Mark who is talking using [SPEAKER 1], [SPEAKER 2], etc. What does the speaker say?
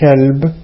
[SPEAKER 1] kelb